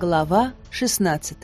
Глава 16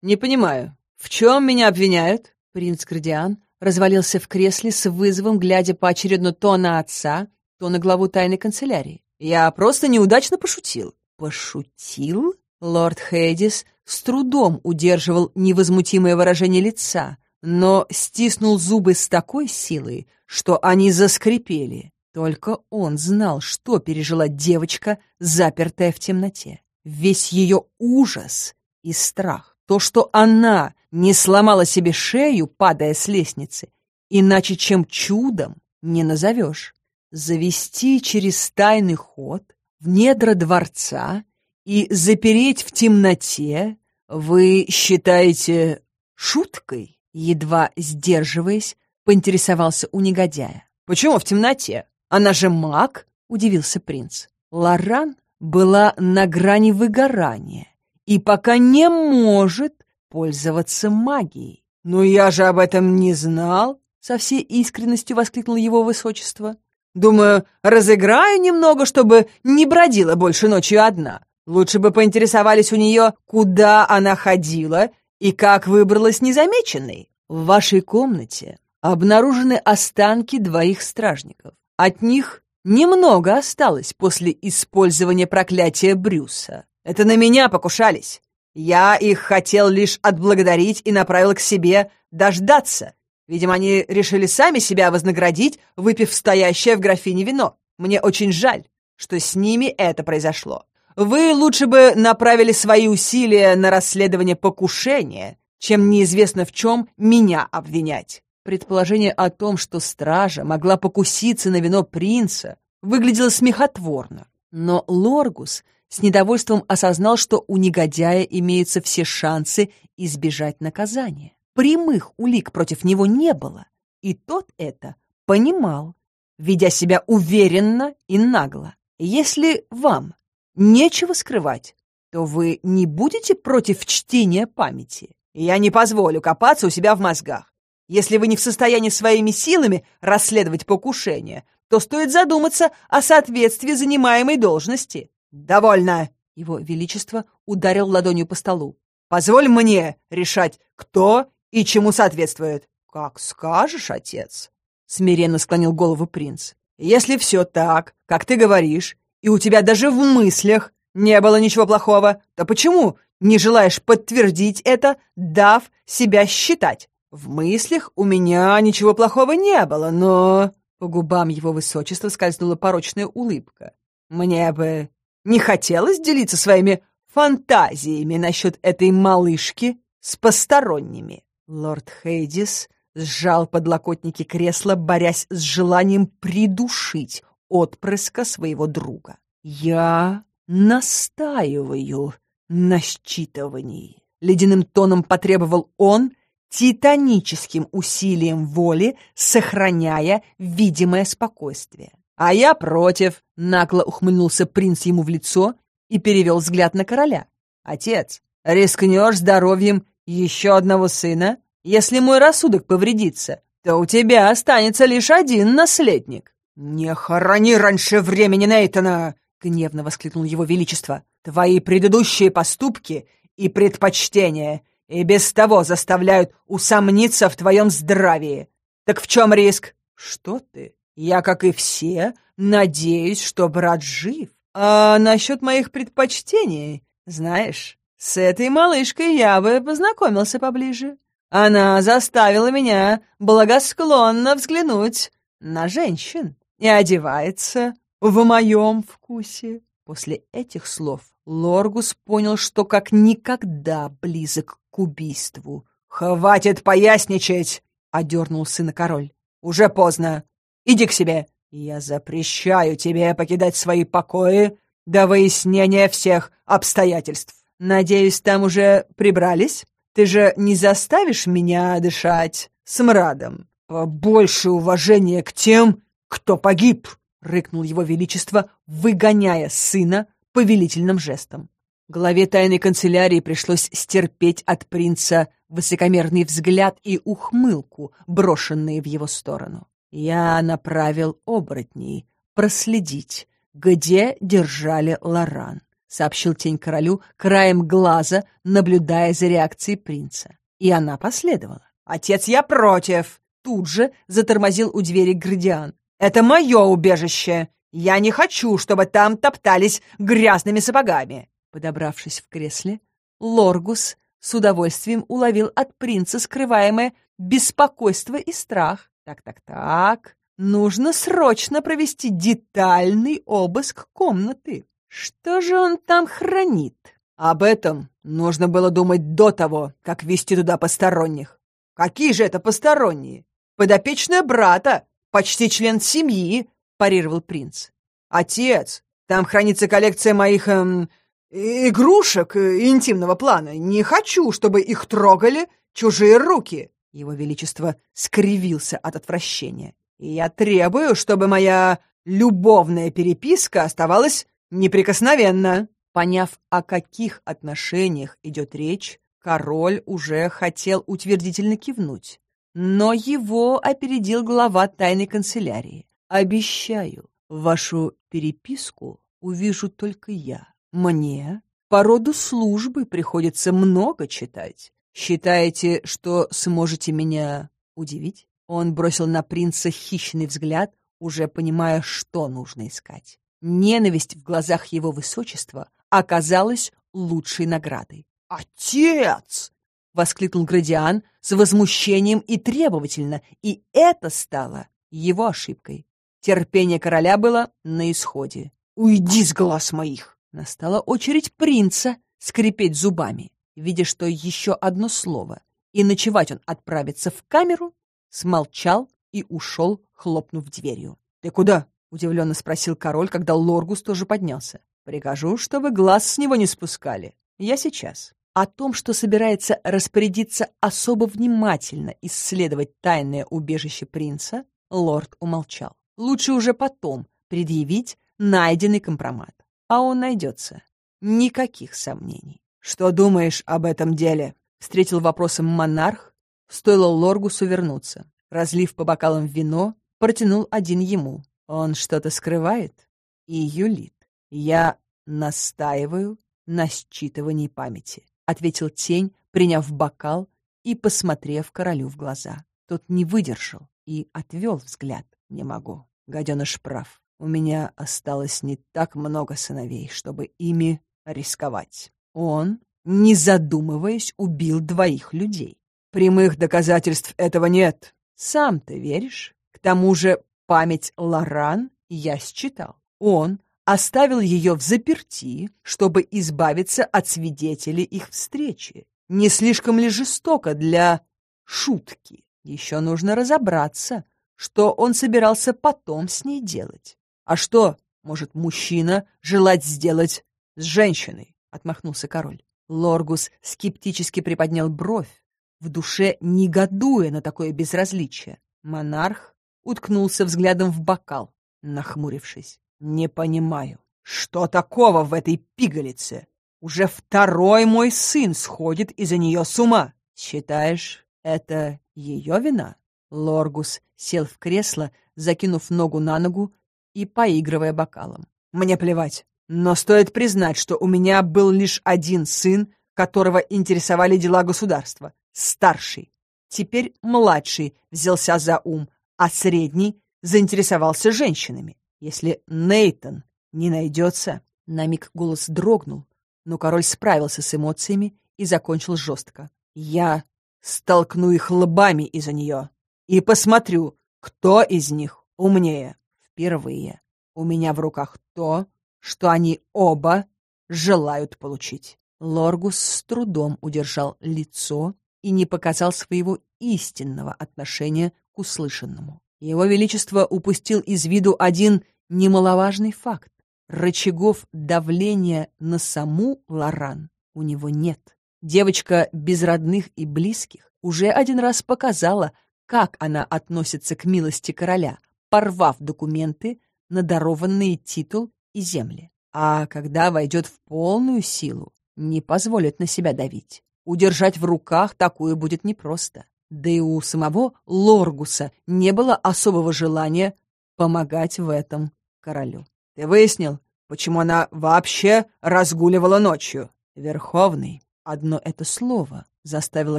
«Не понимаю, в чем меня обвиняют?» Принц Градиан развалился в кресле с вызовом, глядя поочередно то на отца, то на главу тайной канцелярии. «Я просто неудачно пошутил». «Пошутил?» Лорд Хейдис с трудом удерживал невозмутимое выражение лица, но стиснул зубы с такой силой, что они заскрипели. Только он знал, что пережила девочка, запертая в темноте. Весь ее ужас и страх. То, что она не сломала себе шею, падая с лестницы, иначе чем чудом не назовешь. Завести через тайный ход в недра дворца и запереть в темноте вы считаете шуткой? Едва сдерживаясь, поинтересовался у негодяя. «Почему в темноте? Она же маг!» — удивился принц. Лоран была на грани выгорания и пока не может пользоваться магией. «Но я же об этом не знал!» — со всей искренностью воскликнул его высочество. «Думаю, разыграю немного, чтобы не бродила больше ночью одна. Лучше бы поинтересовались у нее, куда она ходила и как выбралась незамеченной. В вашей комнате обнаружены останки двоих стражников. От них немного осталось после использования проклятия Брюса. Это на меня покушались. Я их хотел лишь отблагодарить и направил к себе дождаться. Видимо, они решили сами себя вознаградить, выпив стоящее в графине вино. Мне очень жаль, что с ними это произошло. Вы лучше бы направили свои усилия на расследование покушения, чем неизвестно в чем меня обвинять. Предположение о том, что стража могла покуситься на вино принца, выглядело смехотворно. Но Лоргус с недовольством осознал, что у негодяя имеются все шансы избежать наказания. Прямых улик против него не было, и тот это понимал, ведя себя уверенно и нагло. Если вам нечего скрывать, то вы не будете против чтения памяти. Я не позволю копаться у себя в мозгах. Если вы не в состоянии своими силами расследовать покушение, то стоит задуматься о соответствии занимаемой должности. Довольно!» Его Величество ударил ладонью по столу. «Позволь мне решать, кто и чему соответствует». «Как скажешь, отец», — смиренно склонил голову принц. «Если все так, как ты говоришь, и у тебя даже в мыслях не было ничего плохого, то почему не желаешь подтвердить это, дав себя считать? В мыслях у меня ничего плохого не было, но...» По губам его высочества скользнула порочная улыбка. «Мне бы не хотелось делиться своими фантазиями насчет этой малышки с посторонними». Лорд Хейдис сжал подлокотники кресла, борясь с желанием придушить отпрыска своего друга. «Я настаиваю на считывании», — ледяным тоном потребовал он, титаническим усилием воли сохраняя видимое спокойствие. «А я против», — нагло ухмыльнулся принц ему в лицо и перевел взгляд на короля. «Отец, рискнешь здоровьем еще одного сына? Если мой рассудок повредится, то у тебя останется лишь один наследник». «Не хорони раньше времени Нейтана!» — гневно воскликнул его величество. «Твои предыдущие поступки и предпочтения и без того заставляют усомниться в твоем здравии. Так в чем риск?» «Что ты? Я, как и все, надеюсь, что брат жив. А насчет моих предпочтений, знаешь, с этой малышкой я бы познакомился поближе. Она заставила меня благосклонно взглянуть на женщин и одевается в моем вкусе. После этих слов Лоргус понял, что как никогда близок к убийству. «Хватит поясничать!» — одернул сына король. «Уже поздно. Иди к себе. Я запрещаю тебе покидать свои покои до выяснения всех обстоятельств. Надеюсь, там уже прибрались? Ты же не заставишь меня дышать смрадом? Больше уважения к тем, кто погиб!» — рыкнул его величество, выгоняя сына повелительным жестом. Главе тайной канцелярии пришлось стерпеть от принца высокомерный взгляд и ухмылку, брошенные в его сторону. Я направил оборотней проследить, где держали Лоран. сообщил тень королю, краем глаза, наблюдая за реакцией принца. И она последовала. «Отец, я против!» Тут же затормозил у двери Градиан. «Это мое убежище! Я не хочу, чтобы там топтались грязными сапогами!» Подобравшись в кресле, Лоргус с удовольствием уловил от принца скрываемое беспокойство и страх. Так-так-так, нужно срочно провести детальный обыск комнаты. Что же он там хранит? Об этом нужно было думать до того, как вести туда посторонних. Какие же это посторонние? Подопечная брата, почти член семьи, парировал принц. Отец, там хранится коллекция моих эм, игрушек э, интимного плана. Не хочу, чтобы их трогали чужие руки. Его Величество скривился от отвращения. Я требую, чтобы моя любовная переписка оставалась неприкосновенна. Поняв, о каких отношениях идет речь, король уже хотел утвердительно кивнуть. Но его опередил глава тайной канцелярии. «Обещаю, вашу переписку увижу только я. Мне по роду службы приходится много читать. Считаете, что сможете меня удивить?» Он бросил на принца хищный взгляд, уже понимая, что нужно искать. Ненависть в глазах его высочества оказалась лучшей наградой. «Отец!» — воскликнул Градиан с возмущением и требовательно, и это стало его ошибкой. Терпение короля было на исходе. «Уйди с глаз моих!» Настала очередь принца скрипеть зубами. Видя, что еще одно слово, и ночевать он отправится в камеру, смолчал и ушел, хлопнув дверью. «Ты куда?» — удивленно спросил король, когда Лоргус тоже поднялся. «Прикажу, чтобы глаз с него не спускали. Я сейчас». О том, что собирается распорядиться особо внимательно исследовать тайное убежище принца, лорд умолчал. Лучше уже потом предъявить найденный компромат. А он найдется. Никаких сомнений. «Что думаешь об этом деле?» — встретил вопросом монарх. Стоило Лоргусу вернуться. Разлив по бокалам вино, протянул один ему. Он что-то скрывает и юлит. Я настаиваю на считывании памяти, ответил тень, приняв бокал и посмотрев королю в глаза. Тот не выдержал и отвел взгляд. Не могу. Гаденыш прав. У меня осталось не так много сыновей, чтобы ими рисковать. Он, не задумываясь, убил двоих людей. Прямых доказательств этого нет. Сам ты веришь? К тому же Память Лоран я считал. Он оставил ее в заперти, чтобы избавиться от свидетелей их встречи. Не слишком ли жестоко для шутки? Еще нужно разобраться, что он собирался потом с ней делать. А что может мужчина желать сделать с женщиной? Отмахнулся король. Лоргус скептически приподнял бровь, в душе негодуя на такое безразличие. Монарх уткнулся взглядом в бокал, нахмурившись. «Не понимаю, что такого в этой пигалице? Уже второй мой сын сходит из-за нее с ума. Считаешь, это ее вина?» Лоргус сел в кресло, закинув ногу на ногу и поигрывая бокалом. «Мне плевать, но стоит признать, что у меня был лишь один сын, которого интересовали дела государства, старший. Теперь младший взялся за ум, а средний заинтересовался женщинами. Если Нейтон не найдется... На миг голос дрогнул, но король справился с эмоциями и закончил жестко. Я столкну их лбами из-за нее и посмотрю, кто из них умнее. Впервые у меня в руках то, что они оба желают получить. Лоргус с трудом удержал лицо и не показал своего истинного отношения к услышанному. Его Величество упустил из виду один немаловажный факт. Рычагов давления на саму Лоран у него нет. Девочка без родных и близких уже один раз показала, как она относится к милости короля, порвав документы на дарованный титул и земли. А когда войдет в полную силу, не позволит на себя давить. Удержать в руках такую будет непросто. Да и у самого Лоргуса не было особого желания помогать в этом королю. «Ты выяснил, Почему она вообще разгуливала ночью? Верховный. Одно это слово заставило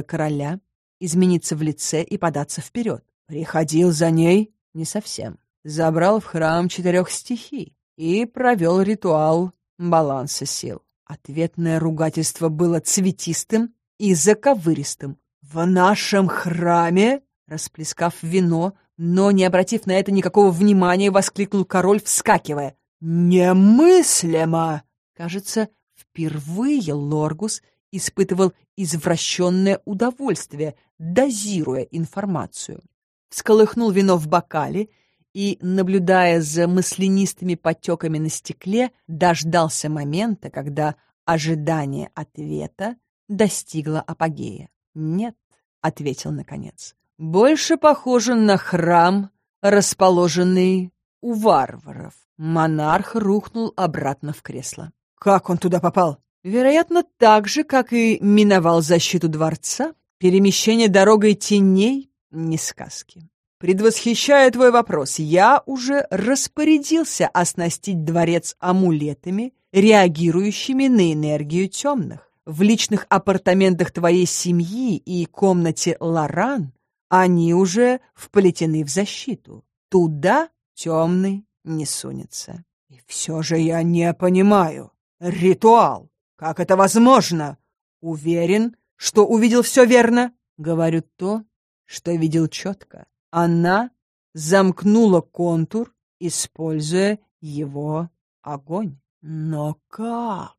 короля измениться в лице и податься вперед. Приходил за ней? Не совсем. Забрал в храм четырех стихий и провел ритуал баланса сил. Ответное ругательство было цветистым и заковыристым. «В нашем храме?» Расплескав вино, но, не обратив на это никакого внимания, воскликнул король, вскакивая. «Немыслимо!» Кажется, впервые Лоргус испытывал извращенное удовольствие, дозируя информацию. Всколыхнул вино в бокале и, наблюдая за маслянистыми потеками на стекле, дождался момента, когда ожидание ответа достигло апогея. «Нет», — ответил наконец, — «больше похоже на храм, расположенный у варваров». Монарх рухнул обратно в кресло. «Как он туда попал?» Вероятно, так же, как и миновал защиту дворца, перемещение дорогой теней — не сказки. Предвосхищая твой вопрос, я уже распорядился оснастить дворец амулетами, реагирующими на энергию темных. В личных апартаментах твоей семьи и комнате Лоран они уже вплетены в защиту. Туда темный не сунется. И все же я не понимаю. Ритуал. Как это возможно? Уверен, что увидел все верно? Говорю то, что видел четко. Она замкнула контур, используя его огонь. Но как?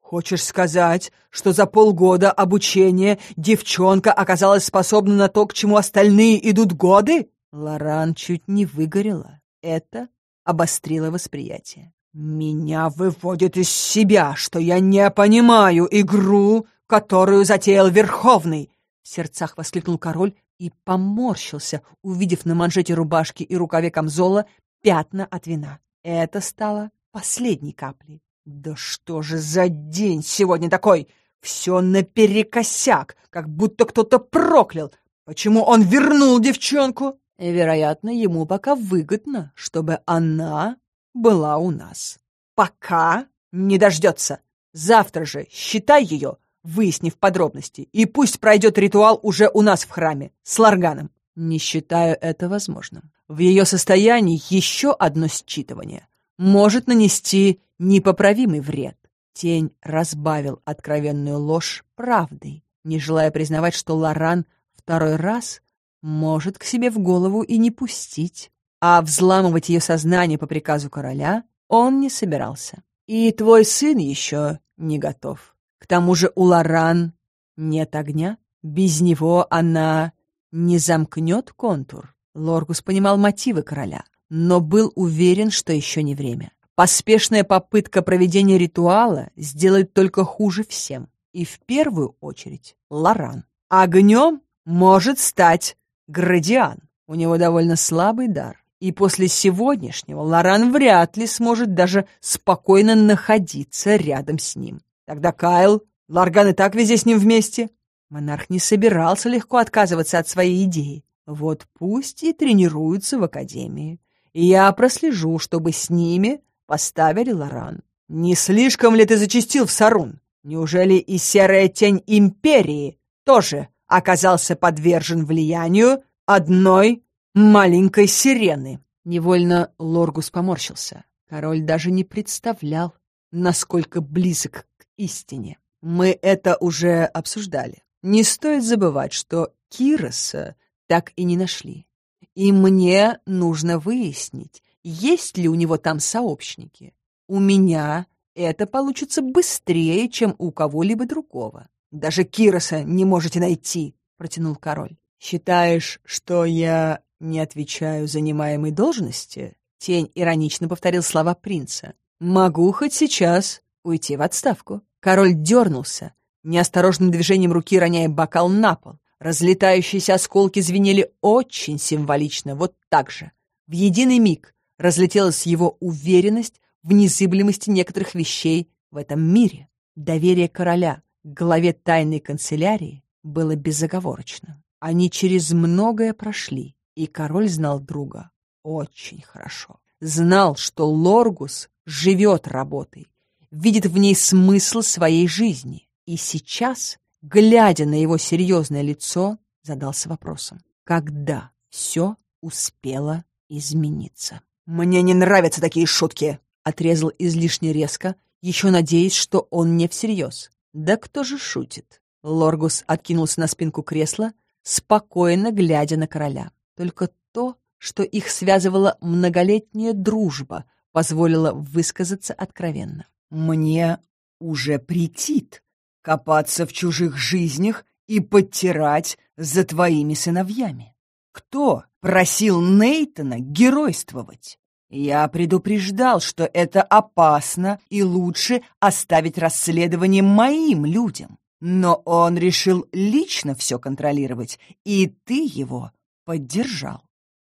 Хочешь сказать, что за полгода обучения девчонка оказалась способна на то, к чему остальные идут годы? Лоран чуть не выгорела. Это обострило восприятие. Меня выводит из себя, что я не понимаю игру, которую затеял Верховный. В сердцах воскликнул король и поморщился, увидев на манжете рубашки и рукаве камзола пятна от вина. Это стало последней каплей. Да что же за день сегодня такой? Все наперекосяк, как будто кто-то проклял. Почему он вернул девчонку? Вероятно, ему пока выгодно, чтобы она была у нас. Пока не дождется. Завтра же считай ее выяснив подробности, и пусть пройдет ритуал уже у нас в храме, с Ларганом. Не считаю это возможным. В ее состоянии еще одно считывание может нанести непоправимый вред. Тень разбавил откровенную ложь правдой, не желая признавать, что Лоран второй раз может к себе в голову и не пустить. А взламывать ее сознание по приказу короля он не собирался. И твой сын еще не готов. К тому же у Лоран нет огня. Без него она не замкнет контур. Лоргус понимал мотивы короля, но был уверен, что еще не время. Поспешная попытка проведения ритуала сделает только хуже всем. И в первую очередь Лоран. Огнем может стать Градиан. У него довольно слабый дар. И после сегодняшнего Лоран вряд ли сможет даже спокойно находиться рядом с ним. Тогда Кайл, Ларган и так везде с ним вместе. Монарх не собирался легко отказываться от своей идеи. Вот пусть и тренируются в академии. Я прослежу, чтобы с ними поставили Лоран. Не слишком ли ты зачистил в Сарун? Неужели и серая тень Империи тоже оказался подвержен влиянию одной маленькой сирены? Невольно Лоргус поморщился. Король даже не представлял, насколько близок истине. Мы это уже обсуждали. Не стоит забывать, что Кироса так и не нашли. И мне нужно выяснить, есть ли у него там сообщники. У меня это получится быстрее, чем у кого-либо другого. Даже Кироса не можете найти, протянул король. Считаешь, что я не отвечаю занимаемой должности? Тень иронично повторил слова принца. Могу хоть сейчас уйти в отставку. Король дернулся, неосторожным движением руки роняя бокал на пол. Разлетающиеся осколки звенели очень символично, вот так же. В единый миг разлетелась его уверенность в незыблемости некоторых вещей в этом мире. Доверие короля к главе тайной канцелярии было безоговорочным. Они через многое прошли, и король знал друга очень хорошо. Знал, что Лоргус живет работой, видит в ней смысл своей жизни. И сейчас, глядя на его серьезное лицо, задался вопросом, когда все успело измениться. «Мне не нравятся такие шутки!» — отрезал излишне резко, еще надеясь, что он не всерьез. «Да кто же шутит?» Лоргус откинулся на спинку кресла, спокойно глядя на короля. Только то, что их связывала многолетняя дружба, позволило высказаться откровенно. «Мне уже претит копаться в чужих жизнях и подтирать за твоими сыновьями. Кто просил Нейтона геройствовать? Я предупреждал, что это опасно и лучше оставить расследование моим людям. Но он решил лично все контролировать, и ты его поддержал.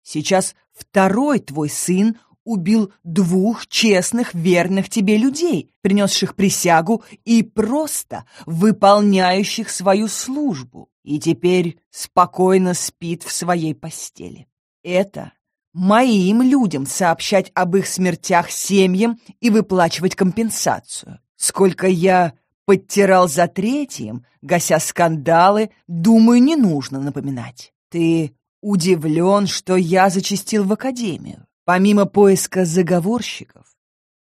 Сейчас второй твой сын убил двух честных, верных тебе людей, принесших присягу и просто выполняющих свою службу, и теперь спокойно спит в своей постели. Это моим людям сообщать об их смертях семьям и выплачивать компенсацию. Сколько я подтирал за третьим, гася скандалы, думаю, не нужно напоминать. Ты удивлен, что я зачастил в академию. Помимо поиска заговорщиков,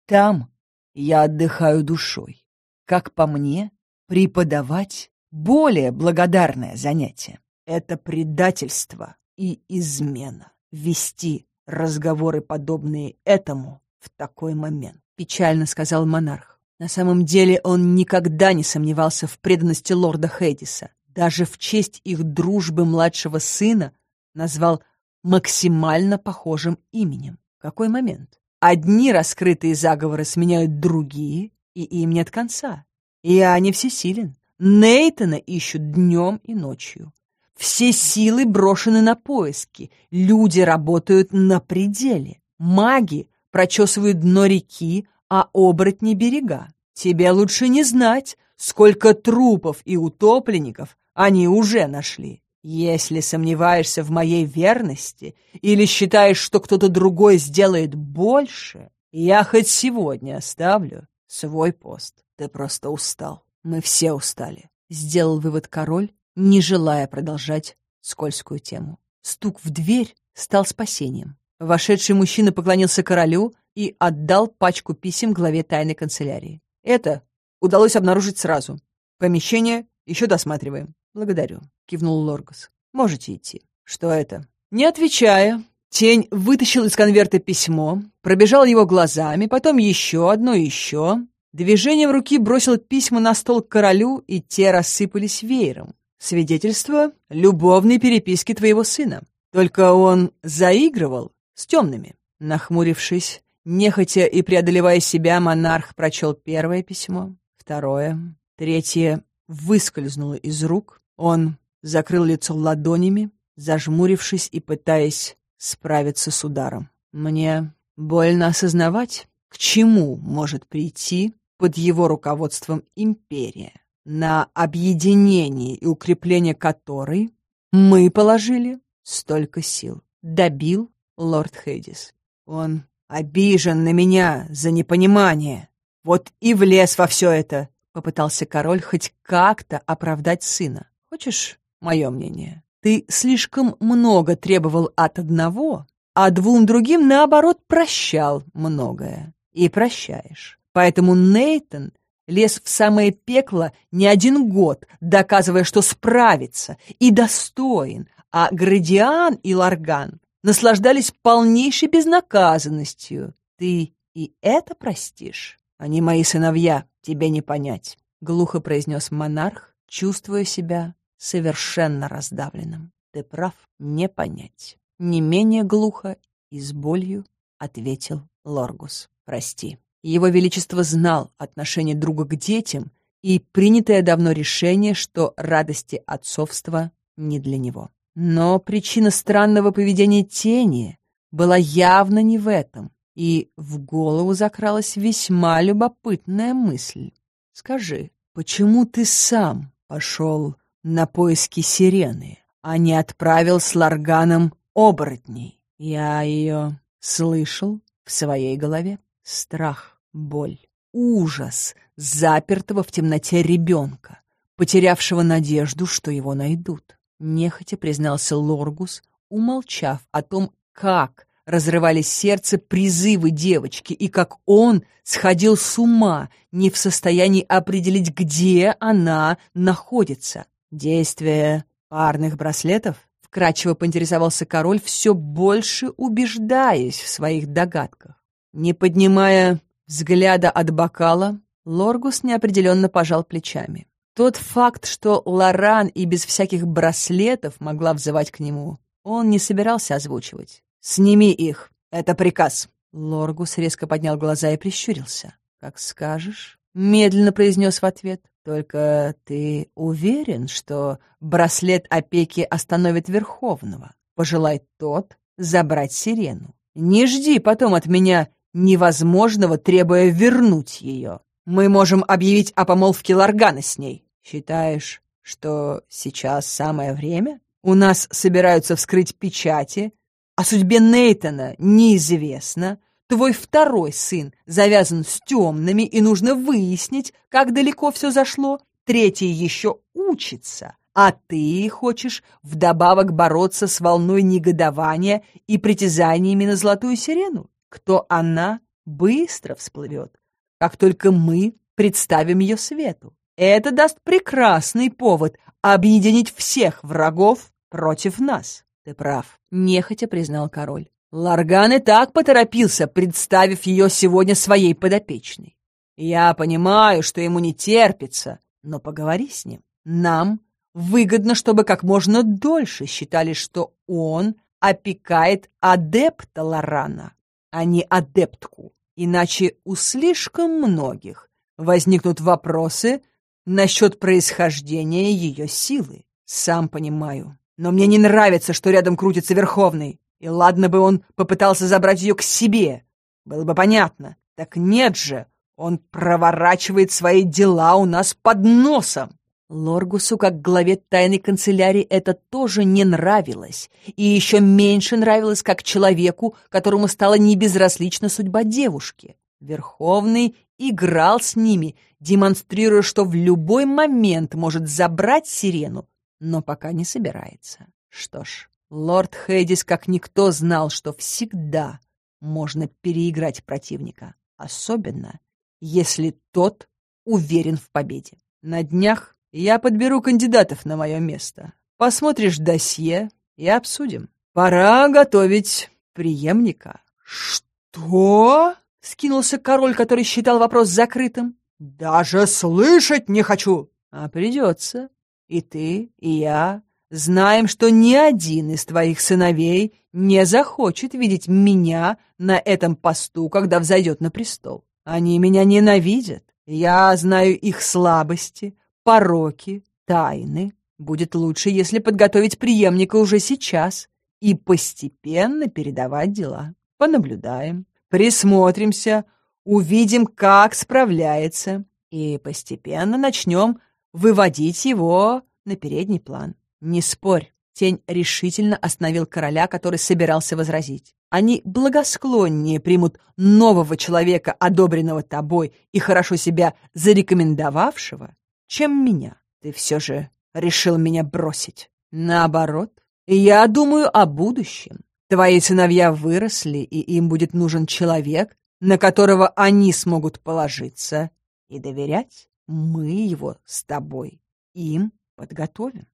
там я отдыхаю душой. Как по мне, преподавать более благодарное занятие. Это предательство и измена. Вести разговоры, подобные этому, в такой момент, печально сказал монарх. На самом деле он никогда не сомневался в преданности лорда Хэдиса. Даже в честь их дружбы младшего сына назвал максимально похожим именем. Какой момент? Одни раскрытые заговоры сменяют другие, и им нет конца. Я не всесилен. Нейтана ищут днем и ночью. Все силы брошены на поиски. Люди работают на пределе. Маги прочесывают дно реки, а оборотни берега. Тебе лучше не знать, сколько трупов и утопленников они уже нашли. Если сомневаешься в моей верности или считаешь, что кто-то другой сделает больше, я хоть сегодня оставлю свой пост. Ты просто устал. Мы все устали. Сделал вывод король, не желая продолжать скользкую тему. Стук в дверь стал спасением. Вошедший мужчина поклонился королю и отдал пачку писем главе тайной канцелярии. Это удалось обнаружить сразу. Помещение еще досматриваем. Благодарю, кивнул Лоргас. Можете идти. Что это? Не отвечая, тень вытащил из конверта письмо, пробежал его глазами, потом еще одно еще. Движением руки бросил письма на стол к королю, и те рассыпались веером. Свидетельство любовной переписки твоего сына. Только он заигрывал с темными. Нахмурившись, Нехотя и преодолевая себя, монарх прочел первое письмо, второе, третье выскользнуло из рук. Он закрыл лицо ладонями, зажмурившись и пытаясь справиться с ударом. Мне больно осознавать, к чему может прийти под его руководством империя, на объединение и укрепление которой мы положили столько сил. Добил лорд Хейдис. Он обижен на меня за непонимание. Вот и влез во все это, — попытался король хоть как-то оправдать сына. Хочешь мое мнение? Ты слишком много требовал от одного, а двум другим, наоборот, прощал многое. И прощаешь. Поэтому Нейтон лез в самое пекло не один год, доказывая, что справится и достоин, а Градиан и Ларган наслаждались полнейшей безнаказанностью. Ты и это простишь? Они мои сыновья, тебе не понять, — глухо произнес монарх, чувствуя себя совершенно раздавленным. Ты прав, не понять. Не менее глухо и с болью ответил Лоргус. Прости. Его Величество знал отношение друга к детям и принятое давно решение, что радости отцовства не для него. Но причина странного поведения тени была явно не в этом, и в голову закралась весьма любопытная мысль. «Скажи, почему ты сам пошел на поиски сирены, а не отправил с Ларганом оборотней?» Я ее слышал в своей голове. Страх боль, ужас запертого в темноте ребенка, потерявшего надежду, что его найдут. Нехотя признался Лоргус, умолчав о том, как разрывали сердце призывы девочки и как он сходил с ума, не в состоянии определить, где она находится. Действие парных браслетов? Вкратчиво поинтересовался король, все больше убеждаясь в своих догадках. Не поднимая взгляда от бокала, Лоргус неопределенно пожал плечами. Тот факт, что Лоран и без всяких браслетов могла взывать к нему, он не собирался озвучивать. «Сними их. Это приказ». Лоргус резко поднял глаза и прищурился. «Как скажешь», — медленно произнес в ответ. «Только ты уверен, что браслет опеки остановит Верховного? Пожелай тот забрать сирену. Не жди потом от меня невозможного, требуя вернуть ее. Мы можем объявить о помолвке Ларгана с ней. Считаешь, что сейчас самое время? У нас собираются вскрыть печати, о судьбе Нейтона неизвестно. Твой второй сын завязан с темными, и нужно выяснить, как далеко все зашло. Третий еще учится, а ты хочешь вдобавок бороться с волной негодования и притязаниями на золотую сирену. Кто она, быстро всплывет, как только мы представим ее свету. Это даст прекрасный повод объединить всех врагов против нас. «Ты прав», — нехотя признал король. Ларган и так поторопился, представив ее сегодня своей подопечной. Я понимаю, что ему не терпится, но поговори с ним. Нам выгодно, чтобы как можно дольше считали, что он опекает адепта Лорана, а не адептку. Иначе у слишком многих возникнут вопросы насчет происхождения ее силы. Сам понимаю, но мне не нравится, что рядом крутится Верховный. И ладно бы он попытался забрать ее к себе. Было бы понятно. Так нет же, он проворачивает свои дела у нас под носом. Лоргусу, как главе тайной канцелярии, это тоже не нравилось. И еще меньше нравилось как человеку, которому стала небезразлична судьба девушки. Верховный играл с ними, демонстрируя, что в любой момент может забрать сирену, но пока не собирается. Что ж, лорд Хейдис как никто знал, что всегда можно переиграть противника, особенно если тот уверен в победе. На днях я подберу кандидатов на мое место. Посмотришь досье и обсудим. Пора готовить преемника. Что? Скинулся король, который считал вопрос закрытым. Даже слышать не хочу. А придется. И ты, и я знаем, что ни один из твоих сыновей не захочет видеть меня на этом посту, когда взойдет на престол. Они меня ненавидят. Я знаю их слабости, пороки, тайны. Будет лучше, если подготовить преемника уже сейчас и постепенно передавать дела. Понаблюдаем, присмотримся, увидим, как справляется, и постепенно начнем выводить его на передний план. Не спорь. Тень решительно остановил короля, который собирался возразить. Они благосклоннее примут нового человека, одобренного тобой и хорошо себя зарекомендовавшего, чем меня. Ты все же решил меня бросить. Наоборот, я думаю о будущем. Твои сыновья выросли, и им будет нужен человек, на которого они смогут положиться и доверять. Мы его с тобой им подготовим.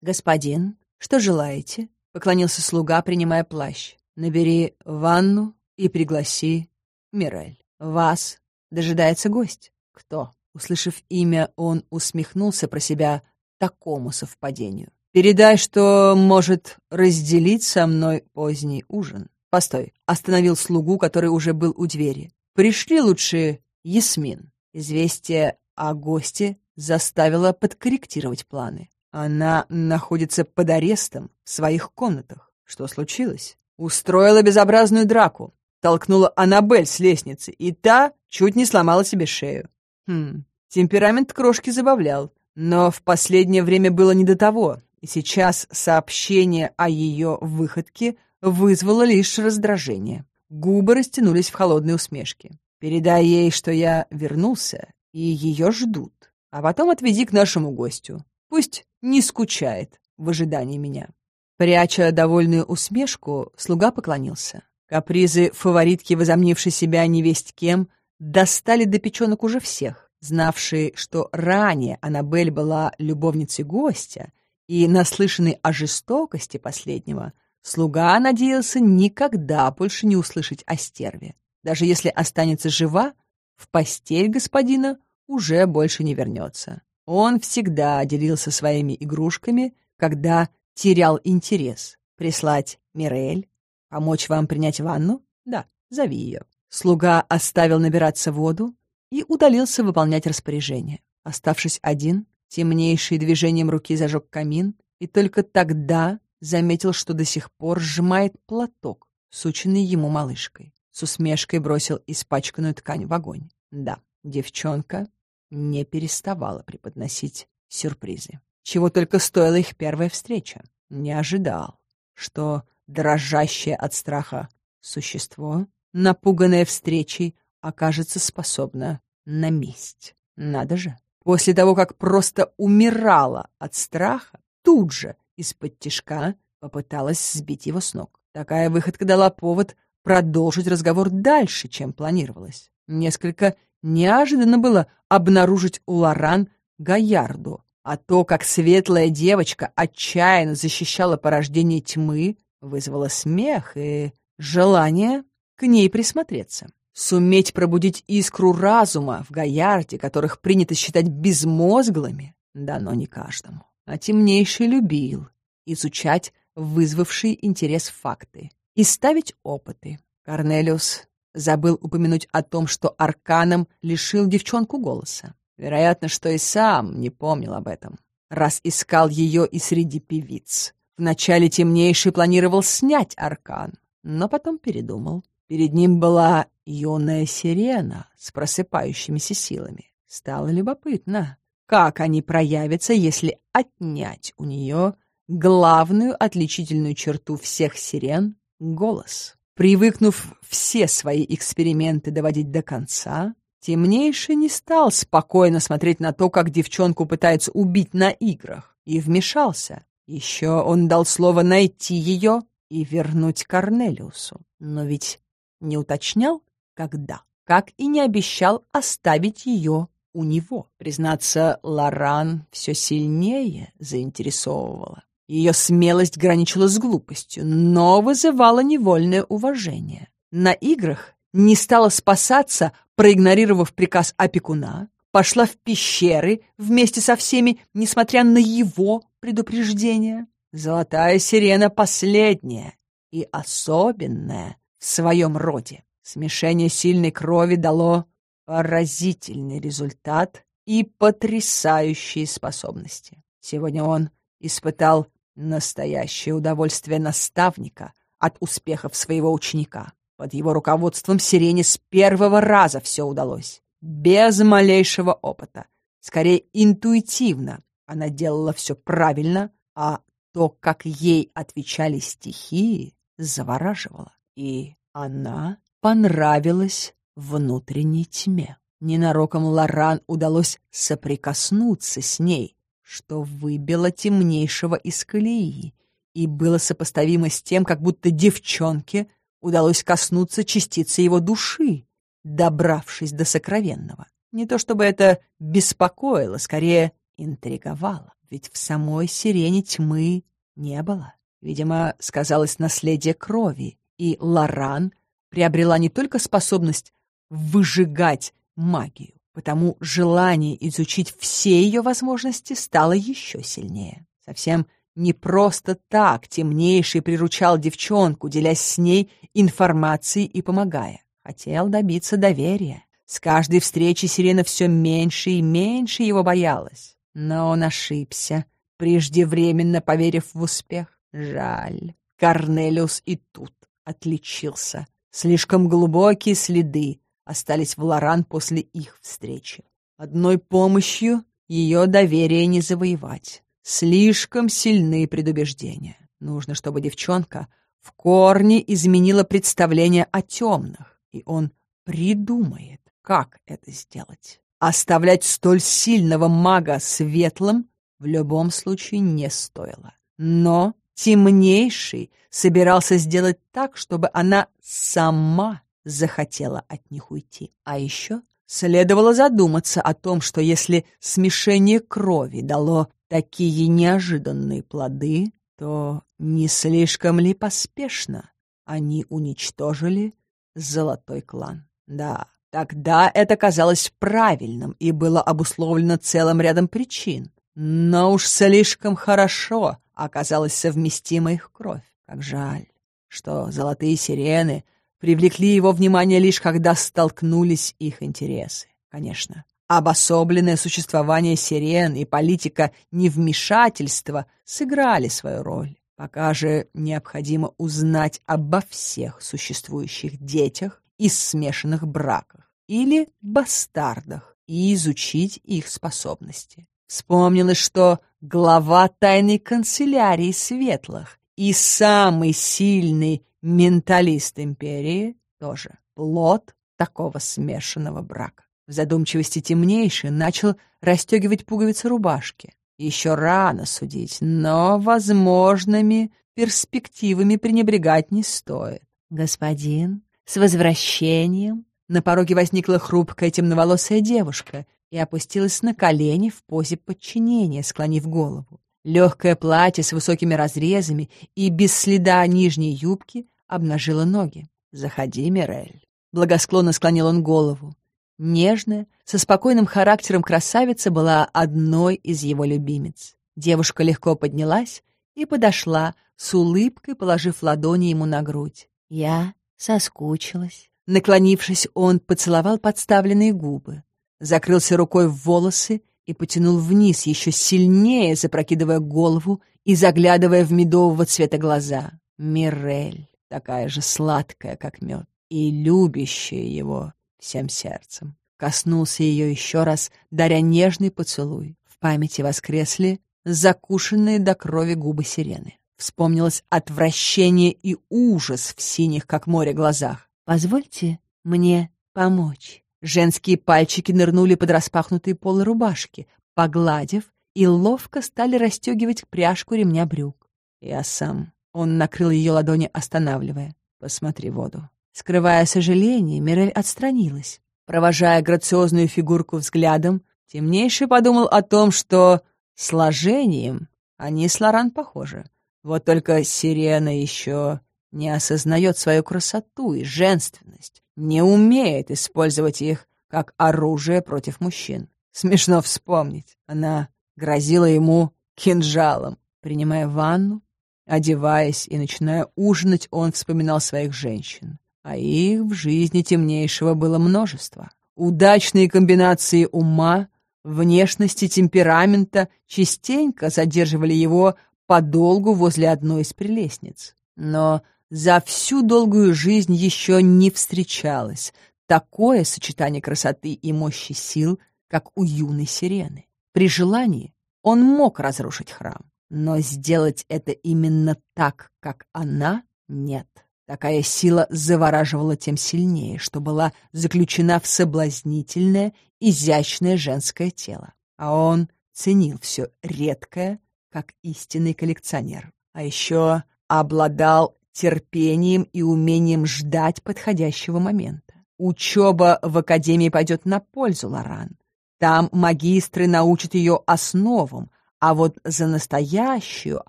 Господин, что желаете? Поклонился слуга, принимая плащ. Набери ванну и пригласи Мирель. Вас дожидается гость. Кто? Услышав имя, он усмехнулся про себя такому совпадению. «Передай, что может разделить со мной поздний ужин». «Постой», — остановил слугу, который уже был у двери. «Пришли лучше Ясмин». Известие о госте заставило подкорректировать планы. Она находится под арестом в своих комнатах. Что случилось? Устроила безобразную драку. Толкнула Аннабель с лестницы, и та чуть не сломала себе шею. Хм, темперамент крошки забавлял, но в последнее время было не до того, и сейчас сообщение о ее выходке вызвало лишь раздражение. Губы растянулись в холодной усмешке. Передай ей, что я вернулся, и ее ждут. А потом отведи к нашему гостю. Пусть не скучает в ожидании меня». Пряча довольную усмешку, слуга поклонился. Капризы фаворитки, возомнившей себя невесть кем, достали до печенок уже всех, знавшие, что ранее Аннабель была любовницей гостя, и, наслышанный о жестокости последнего, слуга надеялся никогда больше не услышать о стерве. Даже если останется жива, в постель господина уже больше не вернется. Он всегда делился своими игрушками, когда терял интерес. Прислать Мирель, помочь вам принять ванну? Да, зови ее. Слуга оставил набираться воду и удалился выполнять распоряжение. Оставшись один, темнейший движением руки зажег камин и только тогда заметил, что до сих пор сжимает платок, сученный ему малышкой. С усмешкой бросил испачканную ткань в огонь. Да, девчонка не переставала преподносить сюрпризы. Чего только стоила их первая встреча. Не ожидал, что дрожащее от страха существо, напуганное встречей, окажется способно на месть. Надо же. После того, как просто умирала от страха, тут же из-под тишка попыталась сбить его с ног. Такая выходка дала повод продолжить разговор дальше, чем планировалось. Несколько неожиданно было обнаружить у Лоран Гаярду, а то, как светлая девочка отчаянно защищала порождение тьмы, вызвало смех и желание к ней присмотреться. Суметь пробудить искру разума в Гаярде, которых принято считать безмозглыми, дано не каждому. А темнейший любил изучать вызвавшие интерес факты и ставить опыты. Корнелиус забыл упомянуть о том, что Арканом лишил девчонку голоса. Вероятно, что и сам не помнил об этом, раз искал ее и среди певиц. Вначале темнейший планировал снять Аркан, но потом передумал. Перед ним была юная сирена с просыпающимися силами. Стало любопытно, как они проявятся, если отнять у нее главную отличительную черту всех сирен — голос. Привыкнув все свои эксперименты доводить до конца, темнейший не стал спокойно смотреть на то, как девчонку пытаются убить на играх, и вмешался. Еще он дал слово найти ее и вернуть Корнелиусу. Но ведь не уточнял, когда, как и не обещал оставить ее у него. Признаться, Лоран все сильнее заинтересовывала. Ее смелость граничила с глупостью, но вызывала невольное уважение. На играх не стала спасаться, проигнорировав приказ опекуна, пошла в пещеры вместе со всеми, несмотря на его предупреждение. Золотая сирена последняя и особенная в своем роде. Смешение сильной крови дало поразительный результат и потрясающие способности. Сегодня он испытал Настоящее удовольствие наставника от успехов своего ученика. Под его руководством Сирене с первого раза все удалось. Без малейшего опыта. Скорее, интуитивно. Она делала все правильно, а то, как ей отвечали стихии, завораживало. И она понравилась внутренней тьме. Ненароком Лоран удалось соприкоснуться с ней, что выбило темнейшего из колеи и было сопоставимо с тем, как будто девчонке удалось коснуться частицы его души, добравшись до сокровенного. Не то чтобы это беспокоило, скорее интриговало, ведь в самой сирене тьмы не было. Видимо, сказалось наследие крови, и Лоран приобрела не только способность выжигать магию, потому желание изучить все ее возможности стало еще сильнее. Совсем не просто так темнейший приручал девчонку, делясь с ней информацией и помогая. Хотел добиться доверия. С каждой встречи Сирена все меньше и меньше его боялась. Но он ошибся, преждевременно поверив в успех. Жаль. Корнелиус и тут отличился. Слишком глубокие следы остались в Лоран после их встречи. Одной помощью ее доверие не завоевать. Слишком сильны предубеждения. Нужно, чтобы девчонка в корне изменила представление о темных, и он придумает, как это сделать. Оставлять столь сильного мага светлым в любом случае не стоило. Но темнейший собирался сделать так, чтобы она сама захотела от них уйти. А еще следовало задуматься о том, что если смешение крови дало такие неожиданные плоды, то не слишком ли поспешно они уничтожили золотой клан? Да, тогда это казалось правильным и было обусловлено целым рядом причин. Но уж слишком хорошо оказалась совместима их кровь. Как жаль, что золотые сирены привлекли его внимание лишь когда столкнулись их интересы. Конечно, обособленное существование сирен и политика невмешательства сыграли свою роль. Пока же необходимо узнать обо всех существующих детях из смешанных браках или бастардах и изучить их способности. Вспомнилось, что глава тайной канцелярии Светлых и самый сильный менталист империи тоже плод такого смешанного брака. В задумчивости темнейший начал расстегивать пуговицы рубашки. Еще рано судить, но возможными перспективами пренебрегать не стоит. «Господин, с возвращением!» На пороге возникла хрупкая темноволосая девушка и опустилась на колени в позе подчинения, склонив голову. Легкое платье с высокими разрезами и без следа нижней юбки обнажило ноги. «Заходи, Мирель». Благосклонно склонил он голову. Нежная, со спокойным характером красавица была одной из его любимец. Девушка легко поднялась и подошла, с улыбкой положив ладони ему на грудь. Я соскучилась. Наклонившись, он поцеловал подставленные губы, закрылся рукой в волосы и потянул вниз, еще сильнее запрокидывая голову и заглядывая в медового цвета глаза. Мирель, такая же сладкая, как мед, и любящая его всем сердцем. Коснулся ее еще раз, даря нежный поцелуй. В памяти воскресли закушенные до крови губы сирены. Вспомнилось отвращение и ужас в синих, как море, глазах. «Позвольте мне помочь». Женские пальчики нырнули под распахнутые полы рубашки, погладив, и ловко стали расстегивать пряжку ремня брюк. Я сам. Он накрыл ее ладони, останавливая. «Посмотри воду». Скрывая сожаление, Мирель отстранилась. Провожая грациозную фигурку взглядом, темнейший подумал о том, что сложением они с Лоран похожи. Вот только Сирена еще не осознает свою красоту и женственность, не умеет использовать их как оружие против мужчин. Смешно вспомнить. Она грозила ему кинжалом. Принимая ванну, одеваясь и начиная ужинать, он вспоминал своих женщин а их в жизни темнейшего было множество. Удачные комбинации ума, внешности, темперамента частенько задерживали его подолгу возле одной из прелестниц. Но за всю долгую жизнь еще не встречалось такое сочетание красоты и мощи сил, как у юной сирены. При желании он мог разрушить храм, но сделать это именно так, как она, нет. Такая сила завораживала тем сильнее, что была заключена в соблазнительное, изящное женское тело. А он ценил все редкое, как истинный коллекционер. А еще обладал терпением и умением ждать подходящего момента. Учеба в академии пойдет на пользу Лоран. Там магистры научат ее основам, а вот за настоящую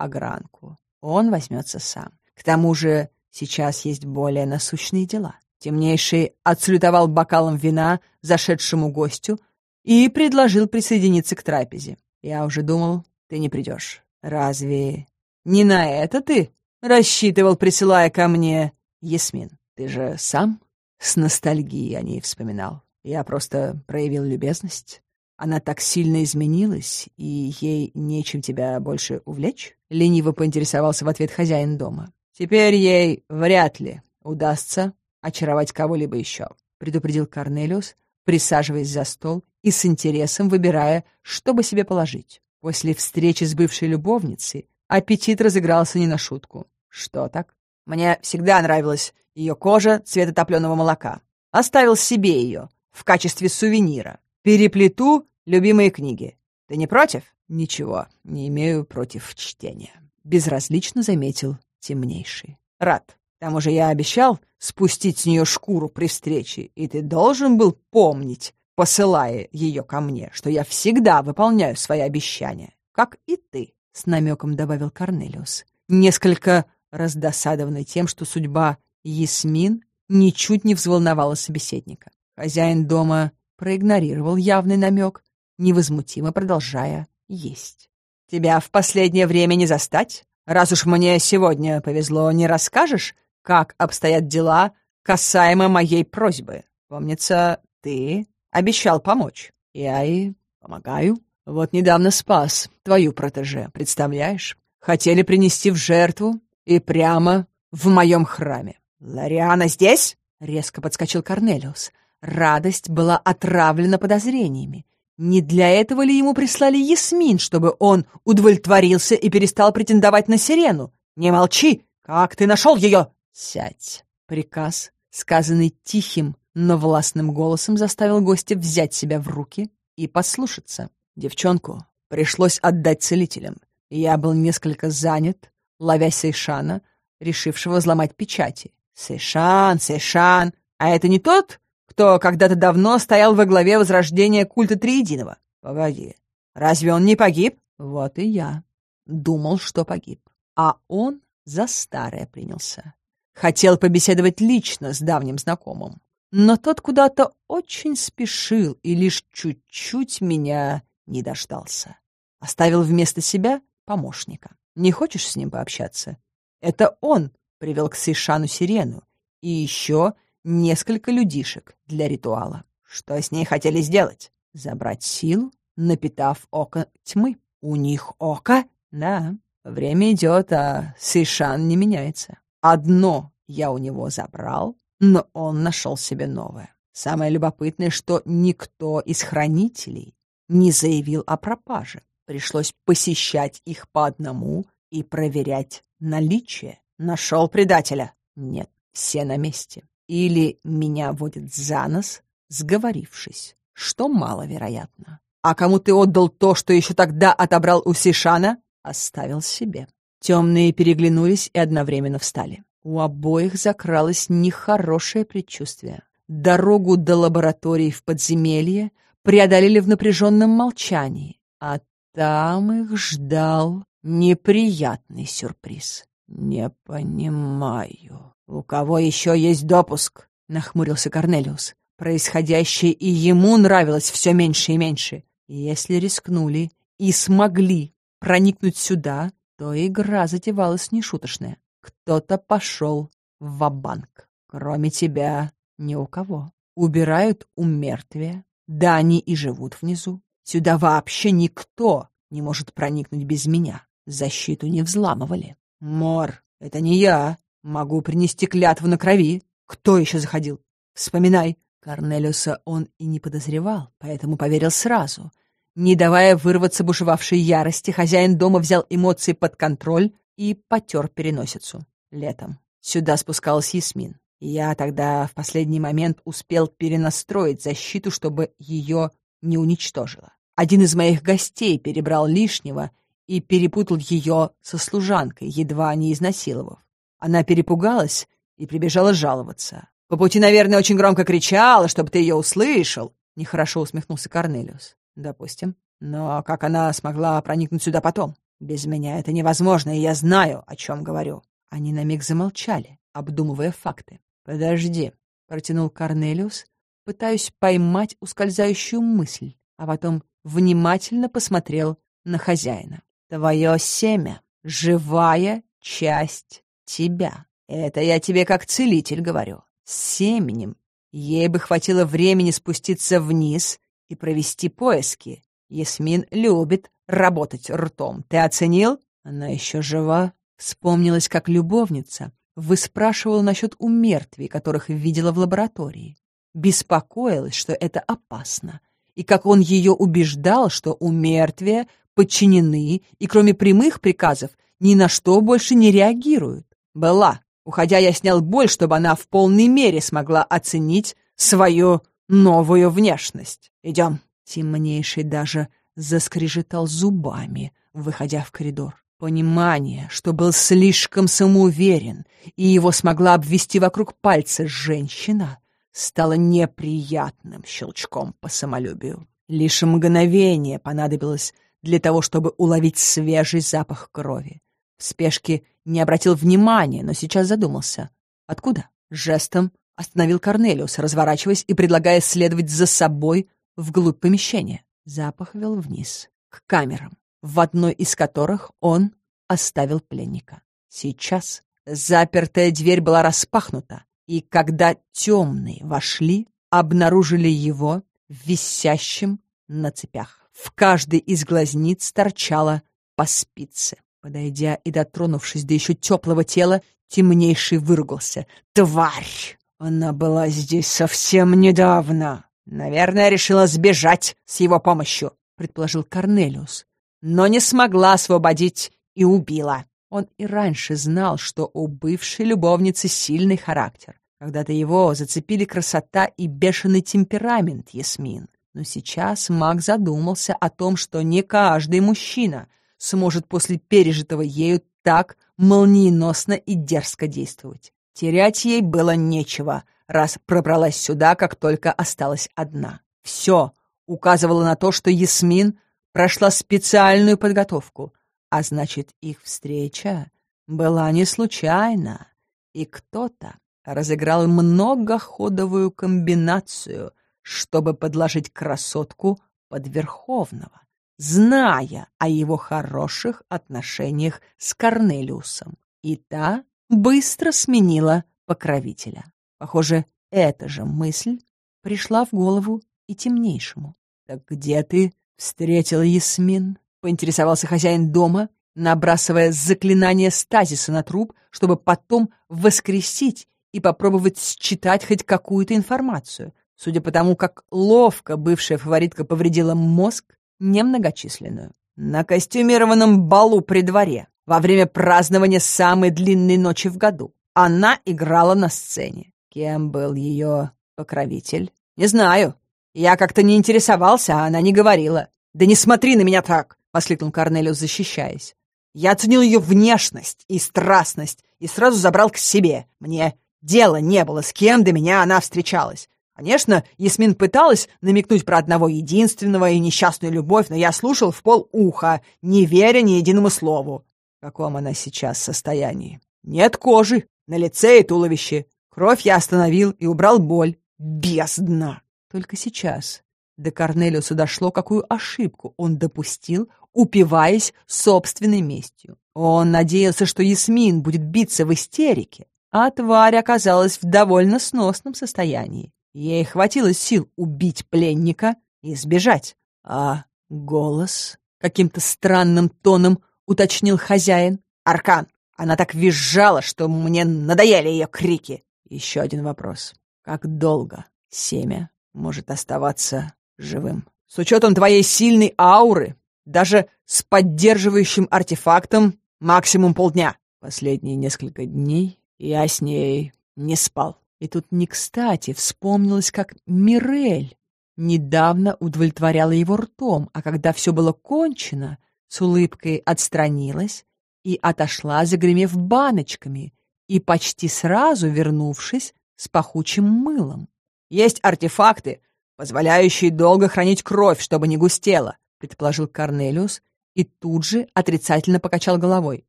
огранку он возьмется сам. К тому же Сейчас есть более насущные дела. Темнейший отсалютовал бокалом вина зашедшему гостю и предложил присоединиться к трапезе. Я уже думал, ты не придешь. Разве не на это ты рассчитывал, присылая ко мне Ясмин? Ты же сам с ностальгией о ней вспоминал. Я просто проявил любезность. Она так сильно изменилась, и ей нечем тебя больше увлечь? Лениво поинтересовался в ответ хозяин дома. Теперь ей вряд ли удастся очаровать кого-либо еще, предупредил Корнелиус, присаживаясь за стол и с интересом выбирая, чтобы себе положить. После встречи с бывшей любовницей аппетит разыгрался не на шутку. Что так? Мне всегда нравилась ее кожа цвета топленого молока. Оставил себе ее в качестве сувенира. Переплету любимые книги. Ты не против? Ничего, не имею против чтения. Безразлично заметил темнейший. Рад. К тому же я обещал спустить с нее шкуру при встрече, и ты должен был помнить, посылая ее ко мне, что я всегда выполняю свои обещания, как и ты, — с намеком добавил Корнелиус, несколько раздосадованный тем, что судьба Ясмин ничуть не взволновала собеседника. Хозяин дома проигнорировал явный намек, невозмутимо продолжая есть. «Тебя в последнее время не застать? Раз уж мне сегодня повезло, не расскажешь, как обстоят дела касаемо моей просьбы? Помнится, ты обещал помочь. Я и помогаю. Вот недавно спас твою протеже, представляешь? Хотели принести в жертву и прямо в моем храме. «Лариана здесь?» — резко подскочил Корнелиус. Радость была отравлена подозрениями. Не для этого ли ему прислали Ясмин, чтобы он удовлетворился и перестал претендовать на сирену? Не молчи! Как ты нашел ее? Сядь. Приказ, сказанный тихим, но властным голосом, заставил гостя взять себя в руки и послушаться. Девчонку пришлось отдать целителям. Я был несколько занят, ловя Сейшана, решившего взломать печати. Сейшан, Сейшан, а это не тот, кто когда-то давно стоял во главе возрождения культа Триединого. Погоди, разве он не погиб? Вот и я думал, что погиб. А он за старое принялся. Хотел побеседовать лично с давним знакомым. Но тот куда-то очень спешил и лишь чуть-чуть меня не дождался. Оставил вместо себя помощника. Не хочешь с ним пообщаться? Это он привел к Сейшану сирену и еще несколько людишек для ритуала. Что с ней хотели сделать? Забрать силу, напитав око тьмы. У них око? Да. Время идет, а Сейшан не меняется. Одно я у него забрал, но он нашел себе новое. Самое любопытное, что никто из хранителей не заявил о пропаже. Пришлось посещать их по одному и проверять наличие. Нашел предателя? Нет, все на месте. Или меня водят за нос, сговорившись, что маловероятно. А кому ты отдал то, что еще тогда отобрал у Сишана, оставил себе. Темные переглянулись и одновременно встали. У обоих закралось нехорошее предчувствие. Дорогу до лаборатории в подземелье преодолели в напряженном молчании, а там их ждал неприятный сюрприз. «Не понимаю, у кого еще есть допуск?» — нахмурился Корнелиус. Происходящее и ему нравилось все меньше и меньше. Если рискнули и смогли проникнуть сюда, то игра затевалась нешуточная. Кто-то пошел в банк Кроме тебя, ни у кого. Убирают у мертвия. Да они и живут внизу. Сюда вообще никто не может проникнуть без меня. Защиту не взламывали. Мор, это не я. Могу принести клятву на крови. Кто еще заходил? Вспоминай. Корнелиуса он и не подозревал, поэтому поверил сразу. Не давая вырваться бушевавшей ярости, хозяин дома взял эмоции под контроль и потер переносицу. Летом. Сюда спускалась Ясмин. Я тогда в последний момент успел перенастроить защиту, чтобы ее не уничтожило. Один из моих гостей перебрал лишнего и перепутал ее со служанкой, едва не изнасиловав. Она перепугалась и прибежала жаловаться. По пути, наверное, очень громко кричала, чтобы ты ее услышал. Нехорошо усмехнулся Корнелиус. Допустим. Но как она смогла проникнуть сюда потом? Без меня это невозможно, и я знаю, о чем говорю. Они на миг замолчали, обдумывая факты. «Подожди», — протянул Корнелиус, пытаясь поймать ускользающую мысль, а потом внимательно посмотрел на хозяина. Твое семя — живая часть тебя. Это я тебе как целитель говорю. С семенем ей бы хватило времени спуститься вниз и провести поиски. Ясмин любит работать ртом. Ты оценил? Она еще жива. Вспомнилась как любовница. Выспрашивала насчет умертвий, которых видела в лаборатории. Беспокоилась, что это опасно. И как он ее убеждал, что умертвия подчинены и кроме прямых приказов ни на что больше не реагируют. Была. Уходя, я снял боль, чтобы она в полной мере смогла оценить свою новую внешность. Идем. Темнейший даже заскрежетал зубами, выходя в коридор. Понимание, что был слишком самоуверен, и его смогла обвести вокруг пальца женщина, стало неприятным щелчком по самолюбию. Лишь мгновение понадобилось для того, чтобы уловить свежий запах крови. В спешке не обратил внимания, но сейчас задумался. Откуда? Жестом остановил Корнелиус, разворачиваясь и предлагая следовать за собой вглубь помещения. Запах вел вниз, к камерам, в одной из которых он оставил пленника. Сейчас запертая дверь была распахнута, и когда темные вошли, обнаружили его висящим на цепях. В каждой из глазниц торчала по спице. Подойдя и дотронувшись до еще теплого тела, темнейший выругался. «Тварь! Она была здесь совсем недавно!» «Наверное, решила сбежать с его помощью», — предположил Корнелиус. «Но не смогла освободить и убила». Он и раньше знал, что у бывшей любовницы сильный характер. Когда-то его зацепили красота и бешеный темперамент Ясмин. Но сейчас маг задумался о том, что не каждый мужчина сможет после пережитого ею так молниеносно и дерзко действовать. Терять ей было нечего — раз пробралась сюда, как только осталась одна. Все указывало на то, что Ясмин прошла специальную подготовку, а значит, их встреча была не случайна, и кто-то разыграл многоходовую комбинацию, чтобы подложить красотку под Верховного, зная о его хороших отношениях с Корнелиусом. И та быстро сменила покровителя. Похоже, эта же мысль пришла в голову и темнейшему. «Так где ты встретил Ясмин?» — поинтересовался хозяин дома, набрасывая заклинание стазиса на труп, чтобы потом воскресить и попробовать считать хоть какую-то информацию. Судя по тому, как ловко бывшая фаворитка повредила мозг, немногочисленную. На костюмированном балу при дворе, во время празднования самой длинной ночи в году, она играла на сцене. Кем был ее покровитель? Не знаю. Я как-то не интересовался, а она не говорила. Да не смотри на меня так, воскликнул Корнелиус, защищаясь. Я оценил ее внешность и страстность и сразу забрал к себе. Мне дела не было, с кем до меня она встречалась. Конечно, Ясмин пыталась намекнуть про одного единственного и несчастную любовь, но я слушал в пол уха, не веря ни единому слову. В каком она сейчас состоянии? Нет кожи, на лице и туловище. Кровь я остановил и убрал боль. Бездна! Только сейчас до Корнелиуса дошло, какую ошибку он допустил, упиваясь собственной местью. Он надеялся, что Ясмин будет биться в истерике, а тварь оказалась в довольно сносном состоянии. Ей хватило сил убить пленника и сбежать. А голос каким-то странным тоном уточнил хозяин. «Аркан, она так визжала, что мне надоели ее крики. Еще один вопрос. Как долго семя может оставаться живым? С учетом твоей сильной ауры, даже с поддерживающим артефактом максимум полдня. Последние несколько дней я с ней не спал. И тут не кстати вспомнилось, как Мирель недавно удовлетворяла его ртом, а когда все было кончено, с улыбкой отстранилась и отошла, загремев баночками, и почти сразу вернувшись с пахучим мылом. «Есть артефакты, позволяющие долго хранить кровь, чтобы не густела», предположил Корнелиус и тут же отрицательно покачал головой.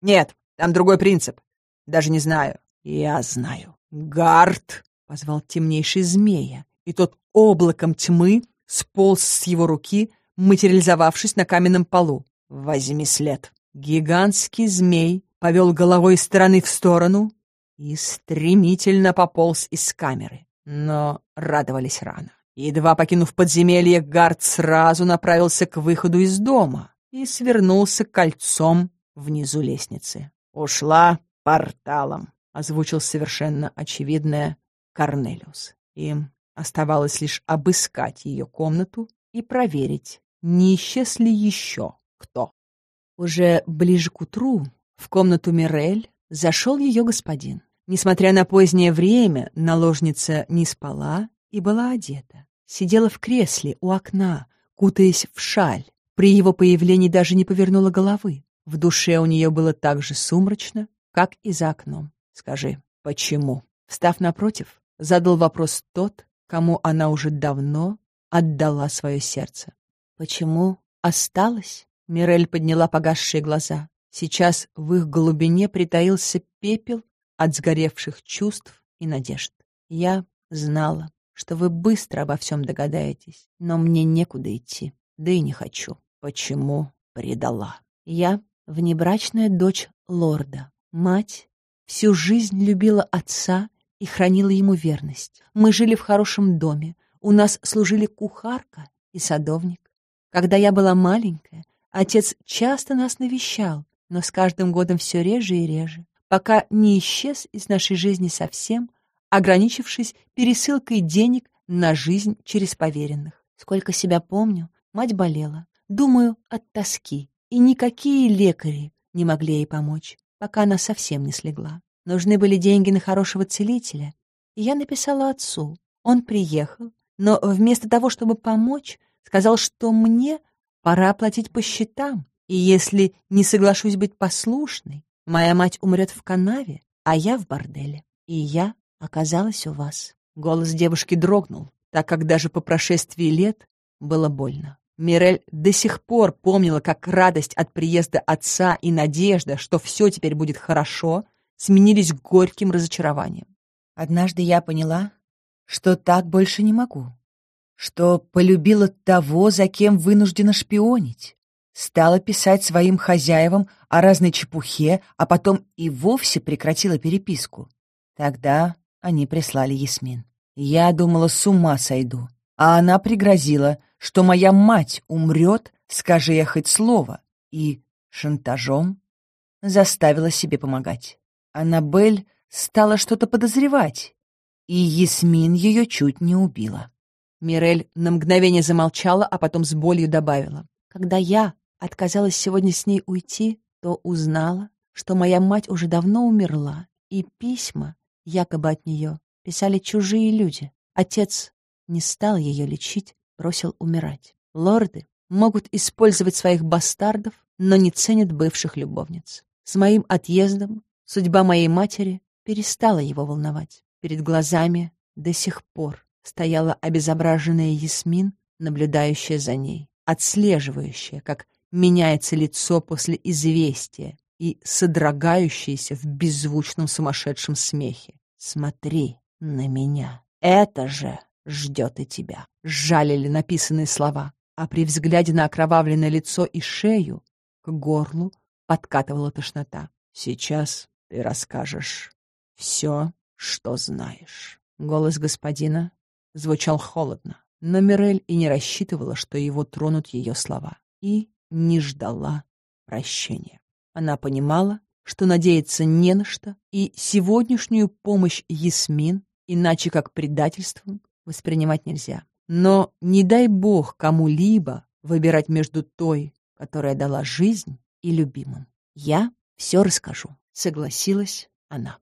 «Нет, там другой принцип. Даже не знаю». «Я знаю». «Гард!» — позвал темнейший змея, и тот облаком тьмы сполз с его руки, материализовавшись на каменном полу. «Возьми след». Гигантский змей повел головой из стороны в сторону и стремительно пополз из камеры. Но радовались рано. Едва покинув подземелье, Гард сразу направился к выходу из дома и свернулся кольцом внизу лестницы. «Ушла порталом», — озвучил совершенно очевидное Корнелиус. Им оставалось лишь обыскать ее комнату и проверить, не исчез ли еще кто. Уже ближе к утру в комнату Мирель зашел ее господин. Несмотря на позднее время, наложница не спала и была одета. Сидела в кресле у окна, кутаясь в шаль. При его появлении даже не повернула головы. В душе у нее было так же сумрачно, как и за окном. «Скажи, почему?» Встав напротив, задал вопрос тот, кому она уже давно отдала свое сердце. «Почему осталась?» Мирель подняла погасшие глаза. Сейчас в их глубине притаился пепел от сгоревших чувств и надежд. Я знала, что вы быстро обо всем догадаетесь, но мне некуда идти, да и не хочу. Почему предала? Я внебрачная дочь лорда. Мать всю жизнь любила отца и хранила ему верность. Мы жили в хорошем доме, у нас служили кухарка и садовник. Когда я была маленькая, отец часто нас навещал, но с каждым годом все реже и реже, пока не исчез из нашей жизни совсем, ограничившись пересылкой денег на жизнь через поверенных. Сколько себя помню, мать болела, думаю, от тоски, и никакие лекари не могли ей помочь, пока она совсем не слегла. Нужны были деньги на хорошего целителя, и я написала отцу. Он приехал, но вместо того, чтобы помочь, сказал, что мне пора платить по счетам, и если не соглашусь быть послушной, моя мать умрет в канаве, а я в борделе. И я оказалась у вас. Голос девушки дрогнул, так как даже по прошествии лет было больно. Мирель до сих пор помнила, как радость от приезда отца и надежда, что все теперь будет хорошо, сменились горьким разочарованием. Однажды я поняла, что так больше не могу, что полюбила того, за кем вынуждена шпионить, стала писать своим хозяевам о разной чепухе, а потом и вовсе прекратила переписку. Тогда они прислали Ясмин. Я думала, с ума сойду. А она пригрозила, что моя мать умрет, скажи я хоть слово, и шантажом заставила себе помогать. Аннабель стала что-то подозревать, и Ясмин ее чуть не убила. Мирель на мгновение замолчала, а потом с болью добавила. «Когда я отказалась сегодня с ней уйти, то узнала, что моя мать уже давно умерла, и письма, якобы от нее, писали чужие люди. Отец не стал ее лечить, бросил умирать. Лорды могут использовать своих бастардов, но не ценят бывших любовниц. С моим отъездом судьба моей матери перестала его волновать. Перед глазами до сих пор стояла обезображенная Ясмин, наблюдающая за ней, отслеживающая, как меняется лицо после известия и содрогающаяся в беззвучном сумасшедшем смехе. «Смотри на меня. Это же ждет и тебя». Жалили написанные слова, а при взгляде на окровавленное лицо и шею к горлу подкатывала тошнота. «Сейчас ты расскажешь все, что знаешь». Голос господина звучал холодно, но Мирель и не рассчитывала, что его тронут ее слова, и не ждала прощения. Она понимала, что надеяться не на что, и сегодняшнюю помощь Ясмин, иначе как предательством, воспринимать нельзя. Но не дай бог кому-либо выбирать между той, которая дала жизнь, и любимым. Я все расскажу, согласилась она.